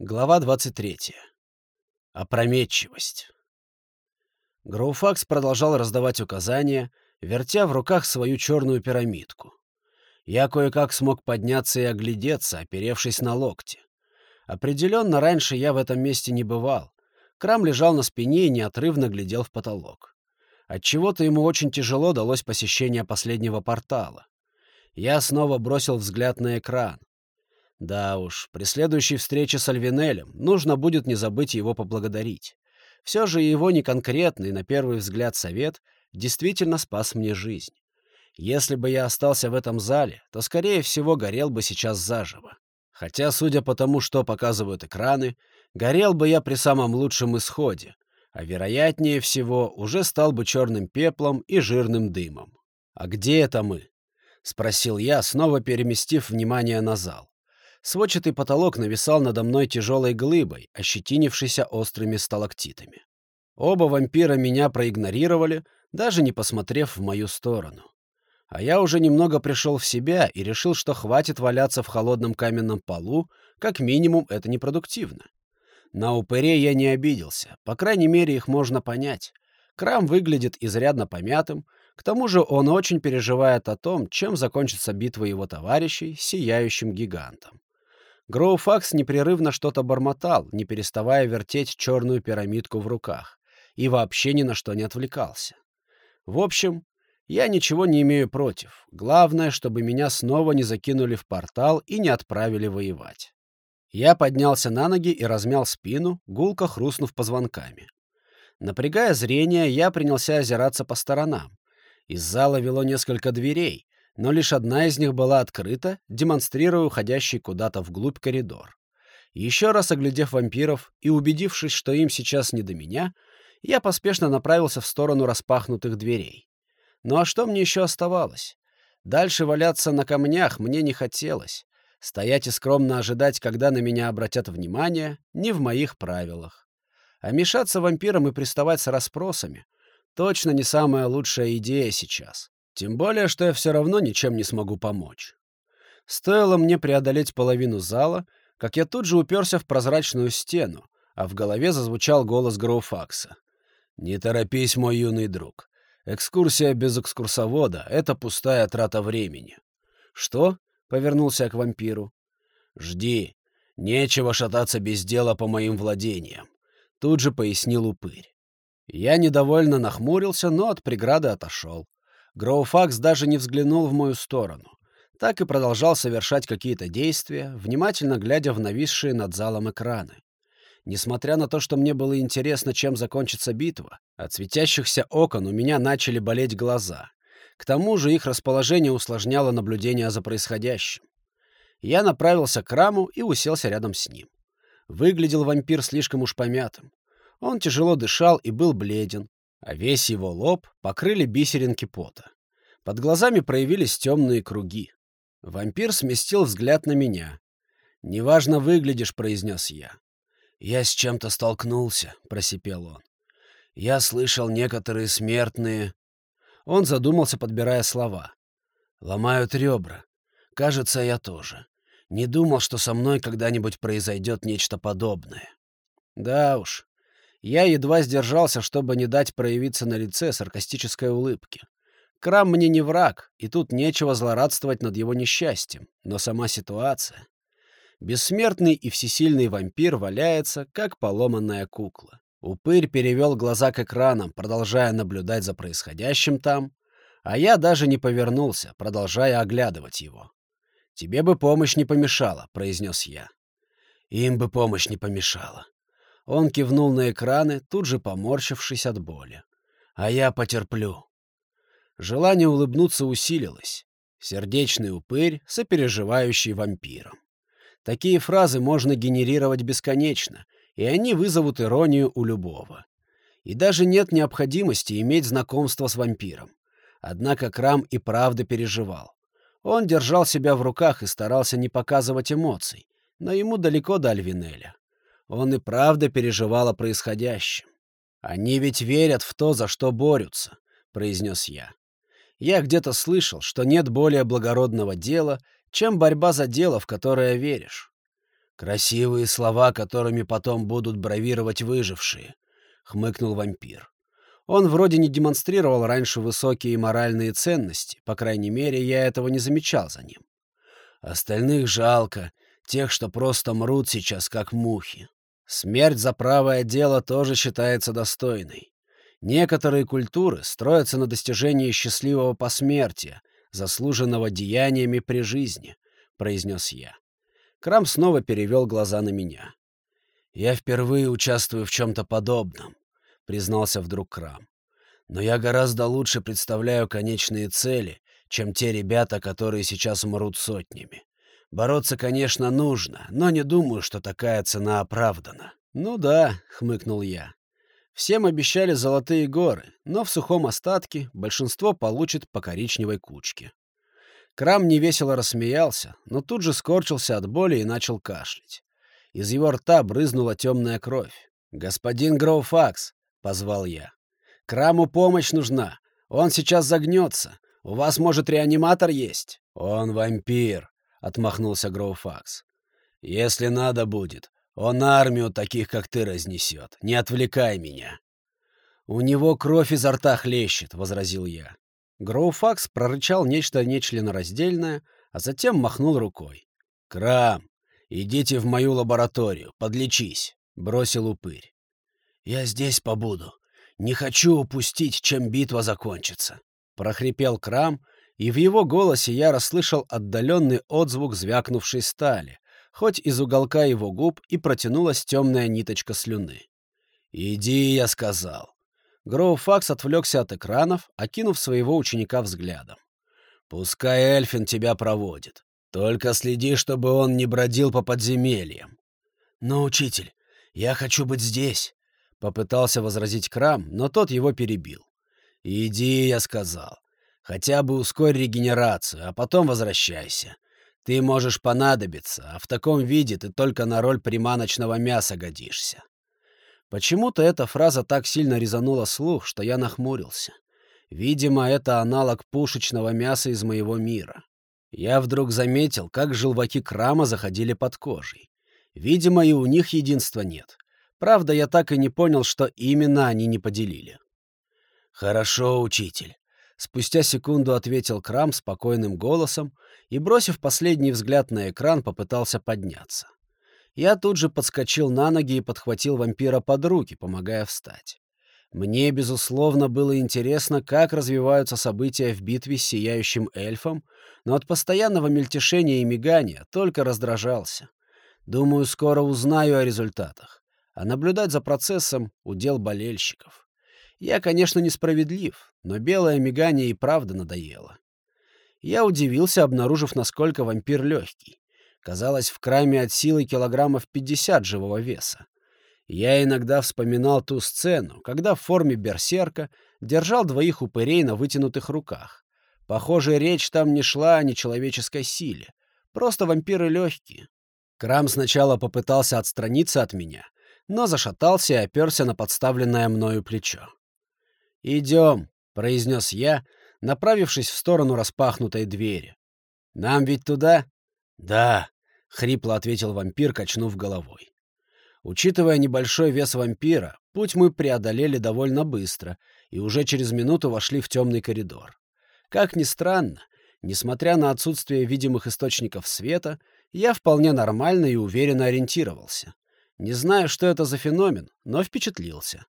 Глава 23. Опрометчивость. Гроуфакс продолжал раздавать указания, вертя в руках свою черную пирамидку. Я кое-как смог подняться и оглядеться, оперевшись на локти. Определенно, раньше я в этом месте не бывал. Крам лежал на спине и неотрывно глядел в потолок. Отчего-то ему очень тяжело далось посещение последнего портала. Я снова бросил взгляд на экран. Да уж, при следующей встрече с Альвинелем нужно будет не забыть его поблагодарить. Все же его неконкретный, на первый взгляд, совет действительно спас мне жизнь. Если бы я остался в этом зале, то, скорее всего, горел бы сейчас заживо. Хотя, судя по тому, что показывают экраны, горел бы я при самом лучшем исходе, а, вероятнее всего, уже стал бы черным пеплом и жирным дымом. «А где это мы?» — спросил я, снова переместив внимание на зал. Сводчатый потолок нависал надо мной тяжелой глыбой, ощетинившейся острыми сталактитами. Оба вампира меня проигнорировали, даже не посмотрев в мою сторону. А я уже немного пришел в себя и решил, что хватит валяться в холодном каменном полу, как минимум это непродуктивно. На упыре я не обиделся, по крайней мере их можно понять. Крам выглядит изрядно помятым, к тому же он очень переживает о том, чем закончится битва его товарищей с сияющим гигантом. Гроуфакс непрерывно что-то бормотал, не переставая вертеть черную пирамидку в руках, и вообще ни на что не отвлекался. В общем, я ничего не имею против. Главное, чтобы меня снова не закинули в портал и не отправили воевать. Я поднялся на ноги и размял спину, гулко хрустнув позвонками. Напрягая зрение, я принялся озираться по сторонам. Из зала вело несколько дверей, но лишь одна из них была открыта, демонстрируя уходящий куда-то вглубь коридор. Еще раз оглядев вампиров и убедившись, что им сейчас не до меня, я поспешно направился в сторону распахнутых дверей. Ну а что мне еще оставалось? Дальше валяться на камнях мне не хотелось. Стоять и скромно ожидать, когда на меня обратят внимание, не в моих правилах. А мешаться вампирам и приставать с расспросами — точно не самая лучшая идея сейчас. Тем более, что я все равно ничем не смогу помочь. Стоило мне преодолеть половину зала, как я тут же уперся в прозрачную стену, а в голове зазвучал голос Гроуфакса. «Не торопись, мой юный друг. Экскурсия без экскурсовода — это пустая трата времени». «Что?» — повернулся я к вампиру. «Жди. Нечего шататься без дела по моим владениям», — тут же пояснил упырь. Я недовольно нахмурился, но от преграды отошел. Гроуфакс даже не взглянул в мою сторону. Так и продолжал совершать какие-то действия, внимательно глядя в нависшие над залом экраны. Несмотря на то, что мне было интересно, чем закончится битва, от светящихся окон у меня начали болеть глаза. К тому же их расположение усложняло наблюдение за происходящим. Я направился к раму и уселся рядом с ним. Выглядел вампир слишком уж помятым. Он тяжело дышал и был бледен, а весь его лоб покрыли бисеринки пота. Под глазами проявились темные круги. Вампир сместил взгляд на меня. «Неважно выглядишь», — произнес я. «Я с чем-то столкнулся», — просипел он. «Я слышал некоторые смертные...» Он задумался, подбирая слова. «Ломают ребра. Кажется, я тоже. Не думал, что со мной когда-нибудь произойдет нечто подобное». «Да уж, я едва сдержался, чтобы не дать проявиться на лице саркастической улыбки. Крам мне не враг, и тут нечего злорадствовать над его несчастьем, но сама ситуация... Бессмертный и всесильный вампир валяется, как поломанная кукла. Упырь перевел глаза к экранам, продолжая наблюдать за происходящим там, а я даже не повернулся, продолжая оглядывать его. «Тебе бы помощь не помешала», — произнес я. «Им бы помощь не помешала», он кивнул на экраны, тут же поморщившись от боли. «А я потерплю». Желание улыбнуться усилилось. Сердечный упырь, сопереживающий вампиром. Такие фразы можно генерировать бесконечно, и они вызовут иронию у любого. И даже нет необходимости иметь знакомство с вампиром. Однако Крам и правда переживал. Он держал себя в руках и старался не показывать эмоций, но ему далеко до Альвинеля. Он и правда переживал о происходящем. «Они ведь верят в то, за что борются», — произнес я. «Я где-то слышал, что нет более благородного дела, чем борьба за дело, в которое веришь». «Красивые слова, которыми потом будут бравировать выжившие», — хмыкнул вампир. Он вроде не демонстрировал раньше высокие моральные ценности, по крайней мере, я этого не замечал за ним. Остальных жалко, тех, что просто мрут сейчас, как мухи. Смерть за правое дело тоже считается достойной. Некоторые культуры строятся на достижении счастливого посмертия, заслуженного деяниями при жизни, — произнес я. Крам снова перевел глаза на меня. «Я впервые участвую в чем-то подобном признался вдруг Крам. «Но я гораздо лучше представляю конечные цели, чем те ребята, которые сейчас мрут сотнями. Бороться, конечно, нужно, но не думаю, что такая цена оправдана». «Ну да», — хмыкнул я. «Всем обещали золотые горы, но в сухом остатке большинство получит по коричневой кучке». Крам невесело рассмеялся, но тут же скорчился от боли и начал кашлять. Из его рта брызнула темная кровь. «Господин Гроуфакс, — позвал я. «Краму помощь нужна. Он сейчас загнется. У вас, может, реаниматор есть?» «Он вампир», — отмахнулся Гроуфакс. «Если надо будет, он армию таких, как ты, разнесет. Не отвлекай меня». «У него кровь изо рта хлещет», — возразил я. Гроуфакс прорычал нечто нечленораздельное, а затем махнул рукой. «Крам, идите в мою лабораторию, подлечись», — бросил упырь. «Я здесь побуду. Не хочу упустить, чем битва закончится», — прохрипел Крам, и в его голосе я расслышал отдаленный отзвук звякнувшей стали, хоть из уголка его губ и протянулась темная ниточка слюны. «Иди», — я сказал. Гроуфакс отвлекся от экранов, окинув своего ученика взглядом. «Пускай Эльфин тебя проводит. Только следи, чтобы он не бродил по подземельям». «Но, учитель, я хочу быть здесь», Попытался возразить Крам, но тот его перебил. «Иди», — я сказал. «Хотя бы ускорь регенерацию, а потом возвращайся. Ты можешь понадобиться, а в таком виде ты только на роль приманочного мяса годишься». Почему-то эта фраза так сильно резанула слух, что я нахмурился. Видимо, это аналог пушечного мяса из моего мира. Я вдруг заметил, как желваки крама заходили под кожей. Видимо, и у них единства нет. Правда, я так и не понял, что именно они не поделили. «Хорошо, учитель», — спустя секунду ответил Крам спокойным голосом и, бросив последний взгляд на экран, попытался подняться. Я тут же подскочил на ноги и подхватил вампира под руки, помогая встать. Мне, безусловно, было интересно, как развиваются события в битве с сияющим эльфом, но от постоянного мельтешения и мигания только раздражался. Думаю, скоро узнаю о результатах а наблюдать за процессом — удел болельщиков. Я, конечно, несправедлив, но белое мигание и правда надоело. Я удивился, обнаружив, насколько вампир легкий. Казалось, в краме от силы килограммов 50 живого веса. Я иногда вспоминал ту сцену, когда в форме берсерка держал двоих упырей на вытянутых руках. Похоже, речь там не шла о нечеловеческой силе. Просто вампиры легкие. Крам сначала попытался отстраниться от меня, но зашатался и оперся на подставленное мною плечо. «Идем», — произнес я, направившись в сторону распахнутой двери. «Нам ведь туда?» «Да», — хрипло ответил вампир, качнув головой. Учитывая небольшой вес вампира, путь мы преодолели довольно быстро и уже через минуту вошли в темный коридор. Как ни странно, несмотря на отсутствие видимых источников света, я вполне нормально и уверенно ориентировался. Не знаю, что это за феномен, но впечатлился.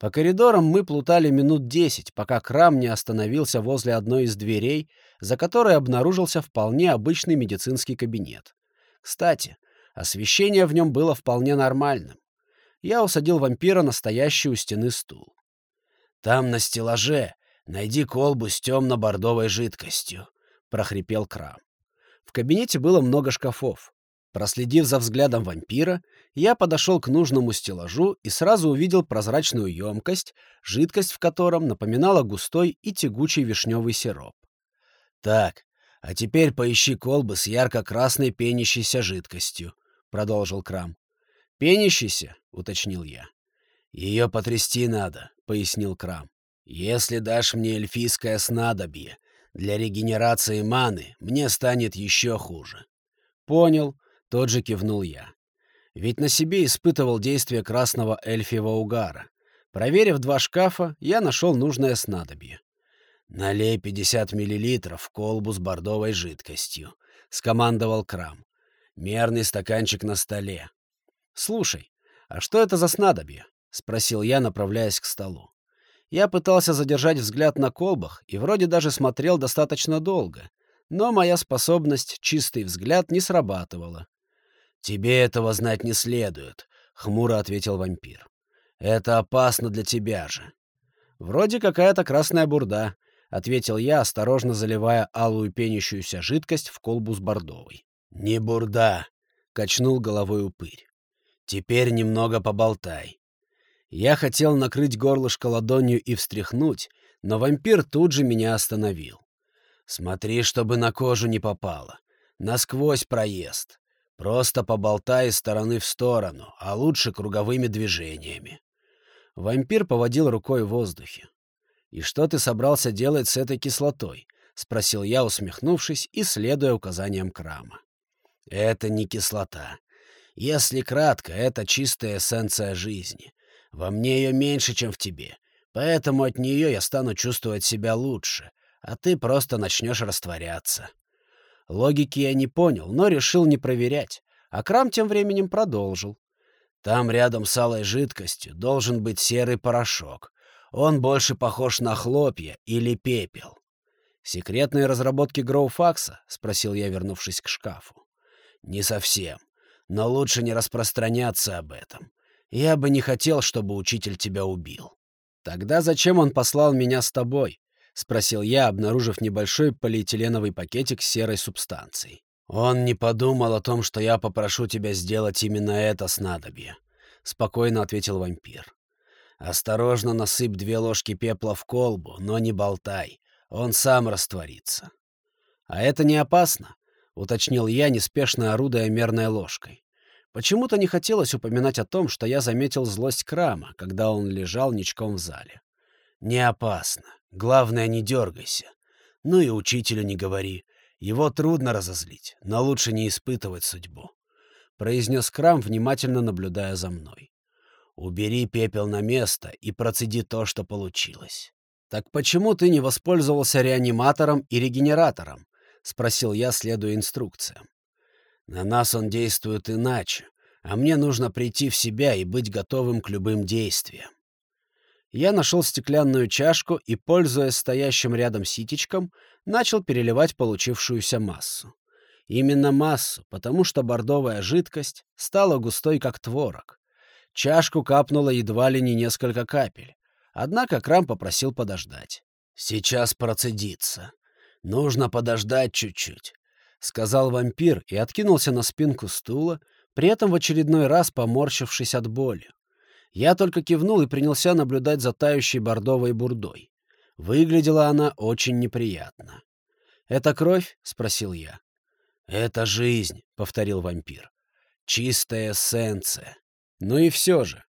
По коридорам мы плутали минут десять, пока Крам не остановился возле одной из дверей, за которой обнаружился вполне обычный медицинский кабинет. Кстати, освещение в нем было вполне нормальным. Я усадил вампира на стоящий у стены стул. «Там на стеллаже найди колбу с темно-бордовой жидкостью», — прохрипел Крам. В кабинете было много шкафов. Проследив за взглядом вампира, я подошел к нужному стеллажу и сразу увидел прозрачную емкость, жидкость в котором напоминала густой и тягучий вишневый сироп. «Так, а теперь поищи колбы с ярко-красной пенящейся жидкостью», — продолжил Крам. «Пенящейся?» — уточнил я. «Ее потрясти надо», — пояснил Крам. «Если дашь мне эльфийское снадобье для регенерации маны, мне станет еще хуже». «Понял», тот же кивнул я. Ведь на себе испытывал действие красного эльфьего угара. Проверив два шкафа, я нашел нужное снадобье. «Налей 50 миллилитров в колбу с бордовой жидкостью», — скомандовал Крам. «Мерный стаканчик на столе». «Слушай, а что это за снадобье?» — спросил я, направляясь к столу. Я пытался задержать взгляд на колбах и вроде даже смотрел достаточно долго, но моя способность чистый взгляд не срабатывала. «Тебе этого знать не следует», — хмуро ответил вампир. «Это опасно для тебя же». «Вроде какая-то красная бурда», — ответил я, осторожно заливая алую пенящуюся жидкость в колбу с бордовой. «Не бурда», — качнул головой упырь. «Теперь немного поболтай. Я хотел накрыть горлышко ладонью и встряхнуть, но вампир тут же меня остановил. «Смотри, чтобы на кожу не попало. Насквозь проезд. Просто поболтай из стороны в сторону, а лучше круговыми движениями». Вампир поводил рукой в воздухе. «И что ты собрался делать с этой кислотой?» — спросил я, усмехнувшись и следуя указаниям Крама. «Это не кислота. Если кратко, это чистая эссенция жизни. Во мне ее меньше, чем в тебе. Поэтому от нее я стану чувствовать себя лучше, а ты просто начнешь растворяться. Логики я не понял, но решил не проверять. А Крам тем временем продолжил. Там рядом с алой жидкостью должен быть серый порошок. Он больше похож на хлопья или пепел. «Секретные разработки Гроуфакса?» — спросил я, вернувшись к шкафу. «Не совсем. Но лучше не распространяться об этом. Я бы не хотел, чтобы учитель тебя убил. Тогда зачем он послал меня с тобой? Спросил я, обнаружив небольшой полиэтиленовый пакетик серой субстанцией. Он не подумал о том, что я попрошу тебя сделать именно это снадобье, спокойно ответил вампир. Осторожно насыпь две ложки пепла в колбу, но не болтай. Он сам растворится. А это не опасно, уточнил я, неспешно орудуя мерной ложкой. Почему-то не хотелось упоминать о том, что я заметил злость Крама, когда он лежал ничком в зале. «Не опасно. Главное, не дергайся. Ну и учителю не говори. Его трудно разозлить, но лучше не испытывать судьбу», — произнес Крам, внимательно наблюдая за мной. «Убери пепел на место и процеди то, что получилось». «Так почему ты не воспользовался реаниматором и регенератором?» — спросил я, следуя инструкциям. На нас он действует иначе, а мне нужно прийти в себя и быть готовым к любым действиям. Я нашел стеклянную чашку и, пользуясь стоящим рядом ситечком, начал переливать получившуюся массу. Именно массу, потому что бордовая жидкость стала густой, как творог. Чашку капнуло едва ли не несколько капель. Однако Крам попросил подождать. «Сейчас процедится. Нужно подождать чуть-чуть. — сказал вампир и откинулся на спинку стула, при этом в очередной раз поморщившись от боли. Я только кивнул и принялся наблюдать за тающей бордовой бурдой. Выглядела она очень неприятно. «Это кровь?» — спросил я. «Это жизнь», — повторил вампир. «Чистая эссенция». «Ну и все же.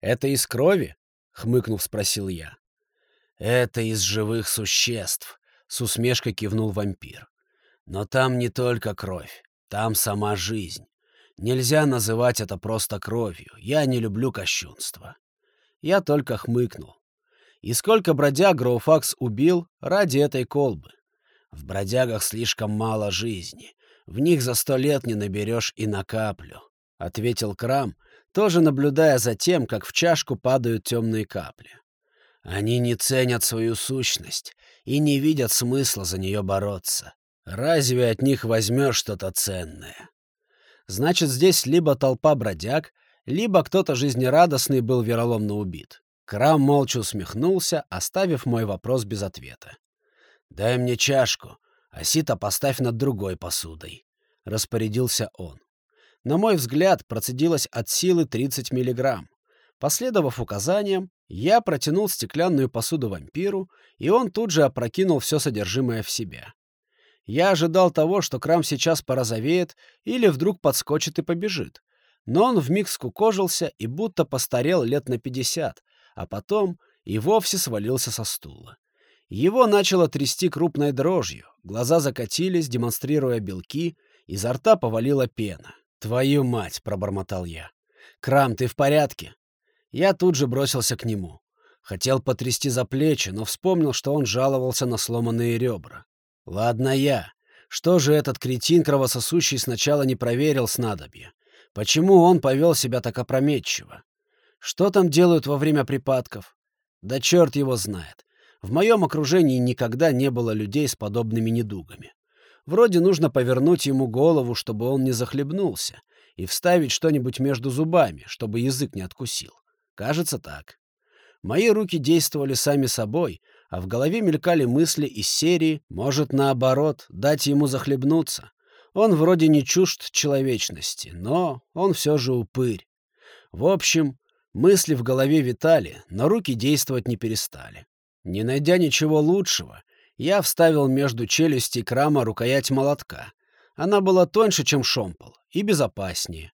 Это из крови?» — хмыкнув, спросил я. «Это из живых существ», — с усмешкой кивнул вампир. Но там не только кровь, там сама жизнь. Нельзя называть это просто кровью. Я не люблю кощунство. Я только хмыкнул. И сколько бродяг Гроуфакс убил ради этой колбы? В бродягах слишком мало жизни. В них за сто лет не наберешь и на каплю, — ответил Крам, тоже наблюдая за тем, как в чашку падают темные капли. Они не ценят свою сущность и не видят смысла за нее бороться. Разве от них возьмешь что-то ценное? Значит, здесь либо толпа бродяг, либо кто-то жизнерадостный был вероломно убит. Крам молча усмехнулся, оставив мой вопрос без ответа. «Дай мне чашку, а сито поставь над другой посудой», — распорядился он. На мой взгляд, процедилось от силы 30 миллиграмм. Последовав указаниям, я протянул стеклянную посуду вампиру, и он тут же опрокинул все содержимое в себя. Я ожидал того, что Крам сейчас порозовеет или вдруг подскочит и побежит. Но он вмиг скукожился и будто постарел лет на пятьдесят, а потом и вовсе свалился со стула. Его начало трясти крупной дрожью, глаза закатились, демонстрируя белки, изо рта повалила пена. «Твою мать!» — пробормотал я. «Крам, ты в порядке?» Я тут же бросился к нему. Хотел потрясти за плечи, но вспомнил, что он жаловался на сломанные ребра. «Ладно я. Что же этот кретин кровососущий сначала не проверил снадобье? Почему он повел себя так опрометчиво? Что там делают во время припадков? Да черт его знает. В моем окружении никогда не было людей с подобными недугами. Вроде нужно повернуть ему голову, чтобы он не захлебнулся, и вставить что-нибудь между зубами, чтобы язык не откусил. Кажется так. Мои руки действовали сами собой, а в голове мелькали мысли из серии «Может, наоборот, дать ему захлебнуться». Он вроде не чужд человечности, но он все же упырь. В общем, мысли в голове витали, но руки действовать не перестали. Не найдя ничего лучшего, я вставил между челюстей крама рукоять молотка. Она была тоньше, чем шомпол, и безопаснее.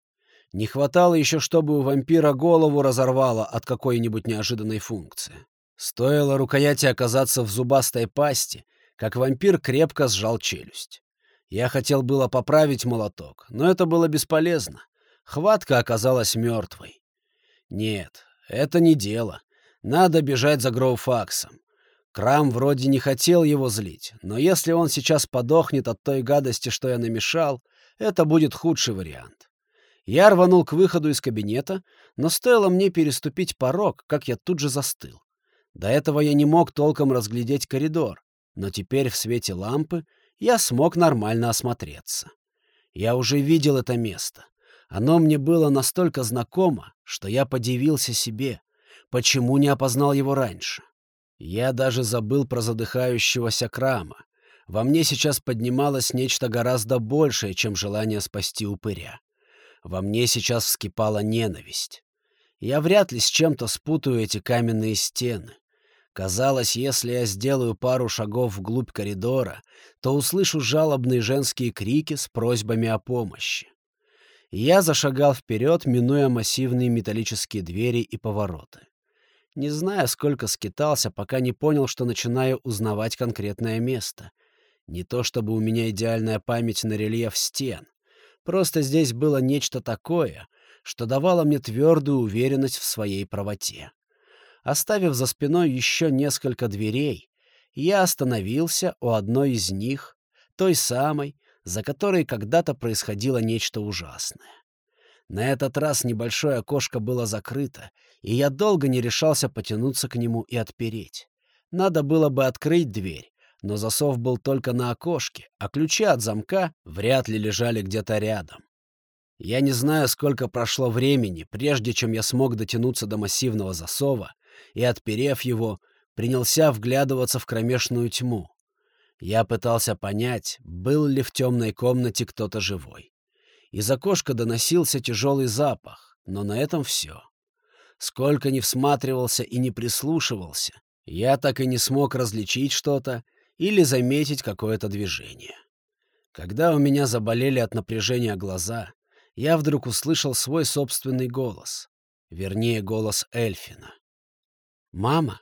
Не хватало еще, чтобы у вампира голову разорвало от какой-нибудь неожиданной функции. Стоило рукояти оказаться в зубастой пасти, как вампир крепко сжал челюсть. Я хотел было поправить молоток, но это было бесполезно. Хватка оказалась мертвой. Нет, это не дело. Надо бежать за Гроуфаксом. Крам вроде не хотел его злить, но если он сейчас подохнет от той гадости, что я намешал, это будет худший вариант. Я рванул к выходу из кабинета, но стоило мне переступить порог, как я тут же застыл. До этого я не мог толком разглядеть коридор, но теперь в свете лампы я смог нормально осмотреться. Я уже видел это место. Оно мне было настолько знакомо, что я подивился себе, почему не опознал его раньше. Я даже забыл про задыхающегося крама. Во мне сейчас поднималось нечто гораздо большее, чем желание спасти упыря. Во мне сейчас вскипала ненависть. Я вряд ли с чем-то спутаю эти каменные стены. Казалось, если я сделаю пару шагов вглубь коридора, то услышу жалобные женские крики с просьбами о помощи. Я зашагал вперед, минуя массивные металлические двери и повороты. Не знаю, сколько скитался, пока не понял, что начинаю узнавать конкретное место. Не то чтобы у меня идеальная память на рельеф стен. Просто здесь было нечто такое, что давало мне твердую уверенность в своей правоте. Оставив за спиной еще несколько дверей, я остановился у одной из них, той самой, за которой когда-то происходило нечто ужасное. На этот раз небольшое окошко было закрыто, и я долго не решался потянуться к нему и отпереть. Надо было бы открыть дверь, но засов был только на окошке, а ключи от замка вряд ли лежали где-то рядом. Я не знаю, сколько прошло времени, прежде чем я смог дотянуться до массивного засова и, отперев его, принялся вглядываться в кромешную тьму. Я пытался понять, был ли в темной комнате кто-то живой. Из окошка доносился тяжелый запах, но на этом все. Сколько ни всматривался и не прислушивался, я так и не смог различить что-то или заметить какое-то движение. Когда у меня заболели от напряжения глаза, я вдруг услышал свой собственный голос, вернее, голос Эльфина. «Мама?»